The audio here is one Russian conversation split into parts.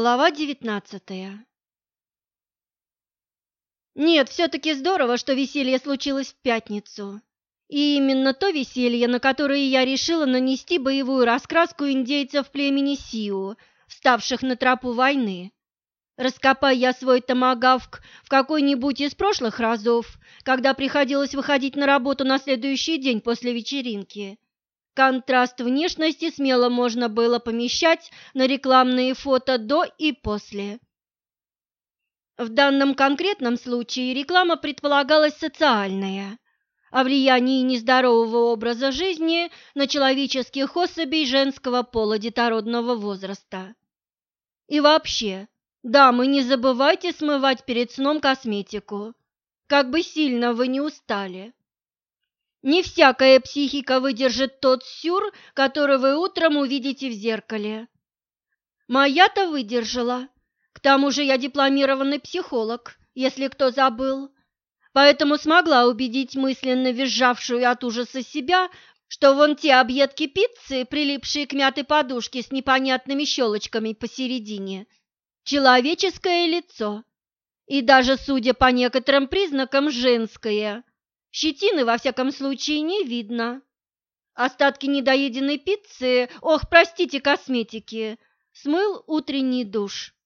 Глава девятнадцатая Нет, все-таки здорово, что веселье случилось в пятницу. И именно то веселье, на которое я решила нанести боевую раскраску индейцев племени Сиу, вставших на тропу войны. Раскопай я свой томагавк в какой-нибудь из прошлых разов, когда приходилось выходить на работу на следующий день после вечеринки, Контраст внешности смело можно было помещать на рекламные фото до и после. В данном конкретном случае реклама предполагалась социальная, о влиянии нездорового образа жизни на человеческих особей женского пола детородного возраста. И вообще, дамы, не забывайте смывать перед сном косметику, как бы сильно вы не устали. Не всякая психика выдержит тот сюр, который вы утром увидите в зеркале. Моя-то выдержала. К тому же я дипломированный психолог, если кто забыл. Поэтому смогла убедить мысленно визжавшую от ужаса себя, что вон те объедки пиццы, прилипшие к мятой подушке с непонятными щелочками посередине, человеческое лицо. И даже, судя по некоторым признакам, женское – Щетины, во всяком случае, не видно. Остатки недоеденной пиццы, ох, простите, косметики, смыл утренний душ.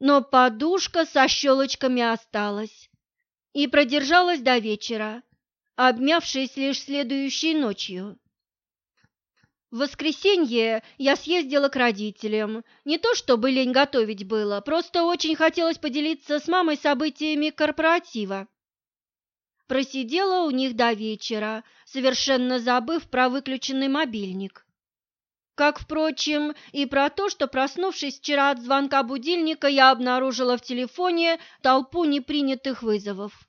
Но подушка со щелочками осталась и продержалась до вечера, обмявшись лишь следующей ночью. В воскресенье я съездила к родителям. Не то чтобы лень готовить было, просто очень хотелось поделиться с мамой событиями корпоратива. Просидела у них до вечера, совершенно забыв про выключенный мобильник. Как, впрочем, и про то, что, проснувшись вчера от звонка будильника, я обнаружила в телефоне толпу непринятых вызовов.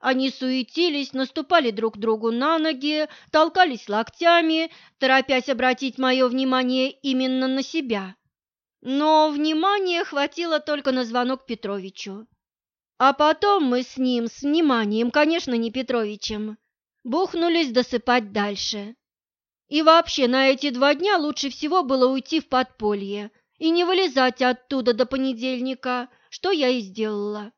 Они суетились, наступали друг другу на ноги, толкались локтями, торопясь обратить мое внимание именно на себя. Но внимания хватило только на звонок Петровичу. А потом мы с ним, с вниманием, конечно, не Петровичем, бухнулись досыпать дальше. И вообще на эти два дня лучше всего было уйти в подполье и не вылезать оттуда до понедельника, что я и сделала.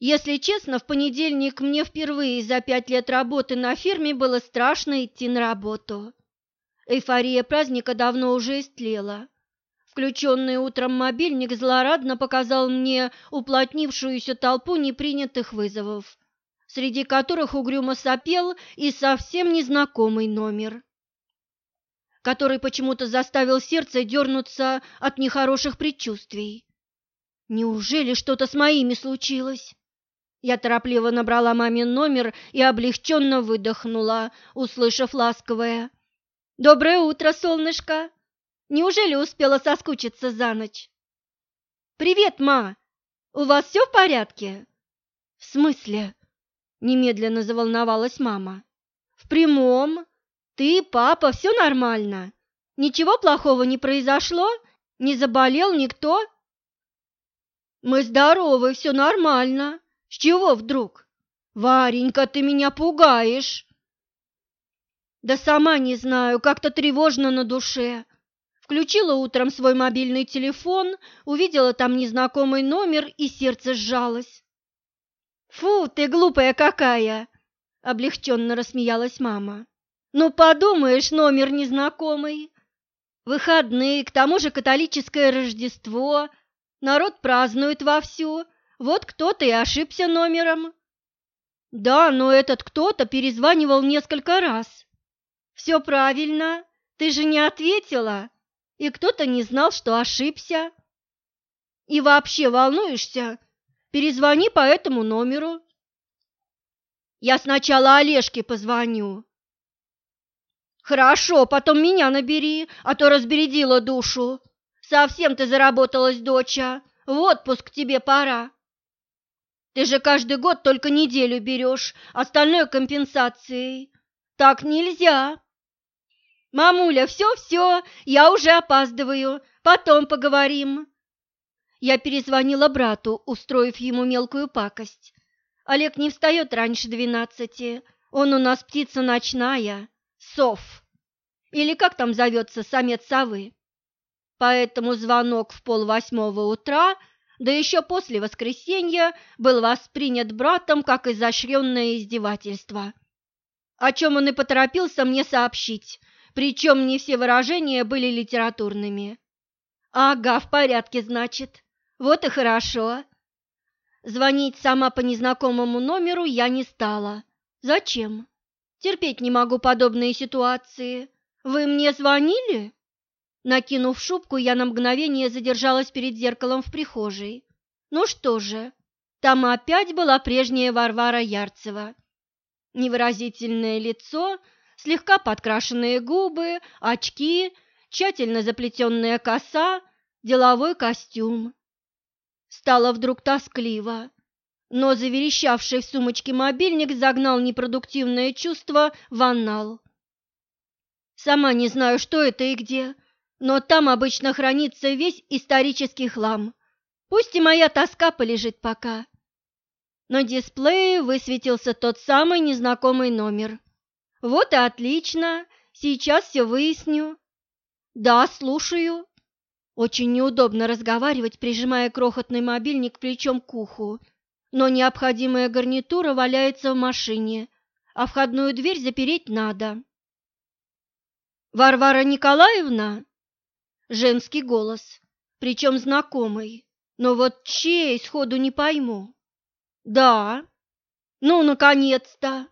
Если честно, в понедельник мне впервые за пять лет работы на фирме было страшно идти на работу. Эйфория праздника давно уже истлела. Включенный утром мобильник злорадно показал мне уплотнившуюся толпу непринятых вызовов, среди которых угрюмо сопел и совсем незнакомый номер, который почему-то заставил сердце дернуться от нехороших предчувствий. Неужели что-то с моими случилось? Я торопливо набрала мамин номер и облегченно выдохнула, услышав ласковое «Доброе утро, солнышко!» Неужели успела соскучиться за ночь? Привет, ма. У вас все в порядке? В смысле? Немедленно заволновалась мама. В прямом. Ты, папа, все нормально. Ничего плохого не произошло? Не заболел никто? Мы здоровы, все нормально. С чего вдруг? Варенька, ты меня пугаешь. Да сама не знаю, как-то тревожно на душе. Включила утром свой мобильный телефон, увидела там незнакомый номер и сердце сжалось. «Фу, ты глупая какая!» – облегченно рассмеялась мама. «Ну, подумаешь, номер незнакомый. Выходные, к тому же католическое Рождество, народ празднует вовсю, вот кто-то и ошибся номером». «Да, но этот кто-то перезванивал несколько раз». «Все правильно, ты же не ответила?» И кто-то не знал, что ошибся. И вообще волнуешься? Перезвони по этому номеру. Я сначала Олежке позвоню. Хорошо, потом меня набери, а то разбередила душу. Совсем ты заработалась, доча. В отпуск тебе пора. Ты же каждый год только неделю берешь, остальное компенсацией. Так нельзя. «Мамуля, все-все, я уже опаздываю, потом поговорим». Я перезвонила брату, устроив ему мелкую пакость. Олег не встает раньше двенадцати, он у нас птица ночная, сов. Или как там зовется самец совы? поэтому звонок в полвосьмого утра, да еще после воскресенья, был воспринят братом как изощренное издевательство. О чем он и поторопился мне сообщить, причем не все выражения были литературными. «Ага, в порядке, значит. Вот и хорошо». Звонить сама по незнакомому номеру я не стала. Зачем? Терпеть не могу подобные ситуации. Вы мне звонили? Накинув шубку, я на мгновение задержалась перед зеркалом в прихожей. Ну что же, там опять была прежняя Варвара Ярцева. Невыразительное лицо, слегка подкрашенные губы, очки, тщательно заплетенная коса, деловой костюм. Стало вдруг тоскливо, но заверещавший в сумочке мобильник загнал непродуктивное чувство в аннал. Сама не знаю, что это и где, но там обычно хранится весь исторический хлам. Пусть и моя тоска полежит пока. На дисплее высветился тот самый незнакомый номер. Вот и отлично, сейчас все выясню. Да, слушаю. Очень неудобно разговаривать, прижимая крохотный мобильник плечом к уху, но необходимая гарнитура валяется в машине, а входную дверь запереть надо. «Варвара Николаевна?» Женский голос, причем знакомый, но вот чей сходу не пойму. «Да. Ну, наконец-то!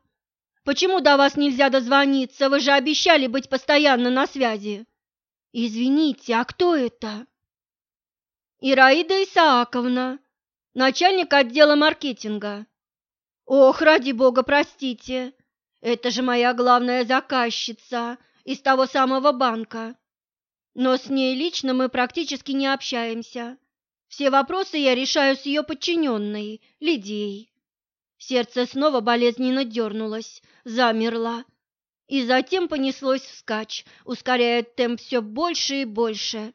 Почему до вас нельзя дозвониться? Вы же обещали быть постоянно на связи!» «Извините, а кто это?» «Ираида Исааковна, начальник отдела маркетинга». «Ох, ради бога, простите, это же моя главная заказчица из того самого банка. Но с ней лично мы практически не общаемся. Все вопросы я решаю с ее подчиненной, Лидией». Сердце снова болезненно дернулось, замерло и затем понеслось вскачь, ускоряя темп все больше и больше.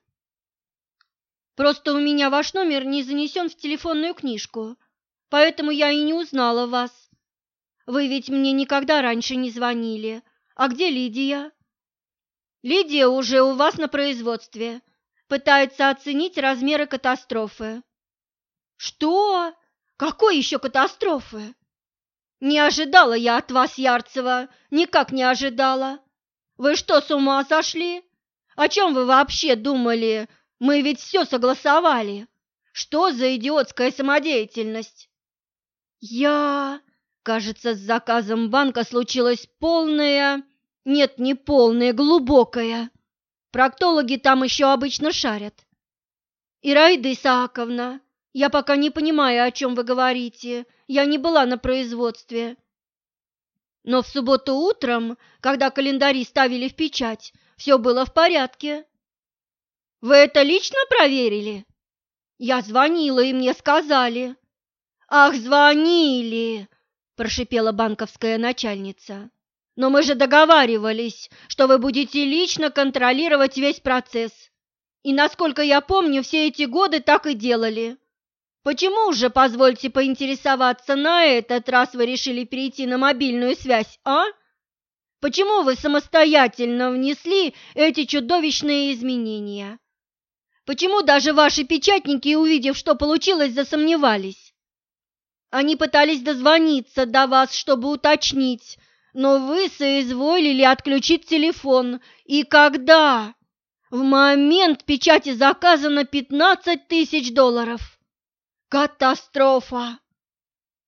Просто у меня ваш номер не занесен в телефонную книжку, поэтому я и не узнала вас. Вы ведь мне никогда раньше не звонили. А где Лидия? Лидия уже у вас на производстве. Пытается оценить размеры катастрофы. Что? Какой еще катастрофы? Не ожидала я от вас, Ярцева, никак не ожидала. Вы что, с ума сошли? О чем вы вообще думали? Мы ведь все согласовали. Что за идиотская самодеятельность? Я... Кажется, с заказом банка случилась полная... Нет, не полная, глубокая. Проктологи там еще обычно шарят. Ираида Исааковна, я пока не понимаю, о чем вы говорите. Я не была на производстве. Но в субботу утром, когда календари ставили в печать, все было в порядке. Вы это лично проверили? Я звонила, и мне сказали. Ах, звонили, прошипела банковская начальница. Но мы же договаривались, что вы будете лично контролировать весь процесс. И насколько я помню, все эти годы так и делали. Почему же, позвольте поинтересоваться, на этот раз вы решили перейти на мобильную связь, а? Почему вы самостоятельно внесли эти чудовищные изменения? Почему даже ваши печатники, увидев, что получилось, засомневались? Они пытались дозвониться до вас, чтобы уточнить, но вы соизволили отключить телефон. И когда? В момент печати заказано 15 тысяч долларов. Катастрофа!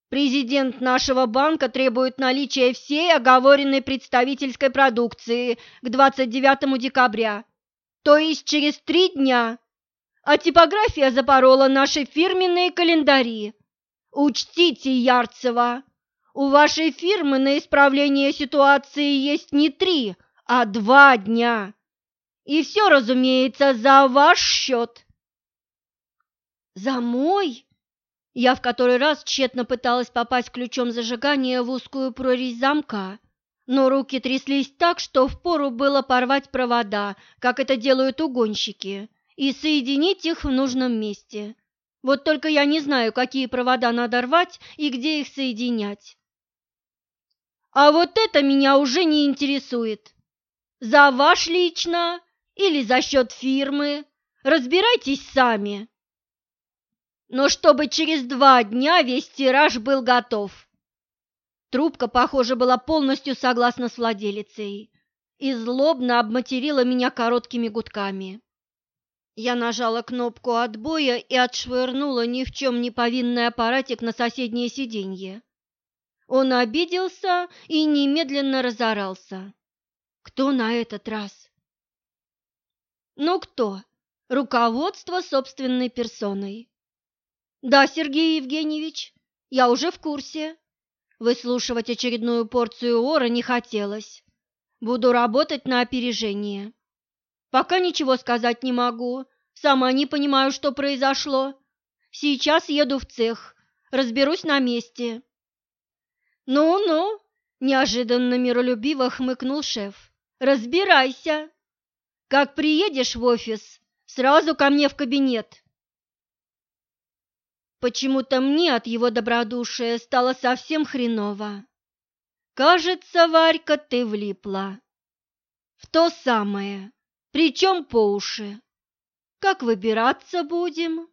Президент нашего банка требует наличия всей оговоренной представительской продукции к 29 декабря, то есть через три дня. А типография запорола наши фирменные календари. Учтите, Ярцева, у вашей фирмы на исправление ситуации есть не три, а два дня. И все, разумеется, за ваш счет. За мой? Я в который раз тщетно пыталась попасть ключом зажигания в узкую прорезь замка, но руки тряслись так, что впору было порвать провода, как это делают угонщики, и соединить их в нужном месте. Вот только я не знаю, какие провода надо рвать и где их соединять. А вот это меня уже не интересует. За ваш лично или за счет фирмы? Разбирайтесь сами. Но чтобы через два дня весь тираж был готов. Трубка, похоже, была полностью согласна с владелицей и злобно обматерила меня короткими гудками. Я нажала кнопку отбоя и отшвырнула ни в чем не повинный аппаратик на соседнее сиденье. Он обиделся и немедленно разорался. Кто на этот раз? Ну кто? Руководство собственной персоной. Да, Сергей Евгеньевич, я уже в курсе. Выслушивать очередную порцию ора не хотелось. Буду работать на опережение. Пока ничего сказать не могу, сама не понимаю, что произошло. Сейчас еду в цех, разберусь на месте. Ну-ну, неожиданно миролюбиво хмыкнул шеф. Разбирайся. Как приедешь в офис, сразу ко мне в кабинет. Почему-то мне от его добродушия стало совсем хреново. Кажется, Варька, ты влипла. В то самое, причем по уши. Как выбираться будем?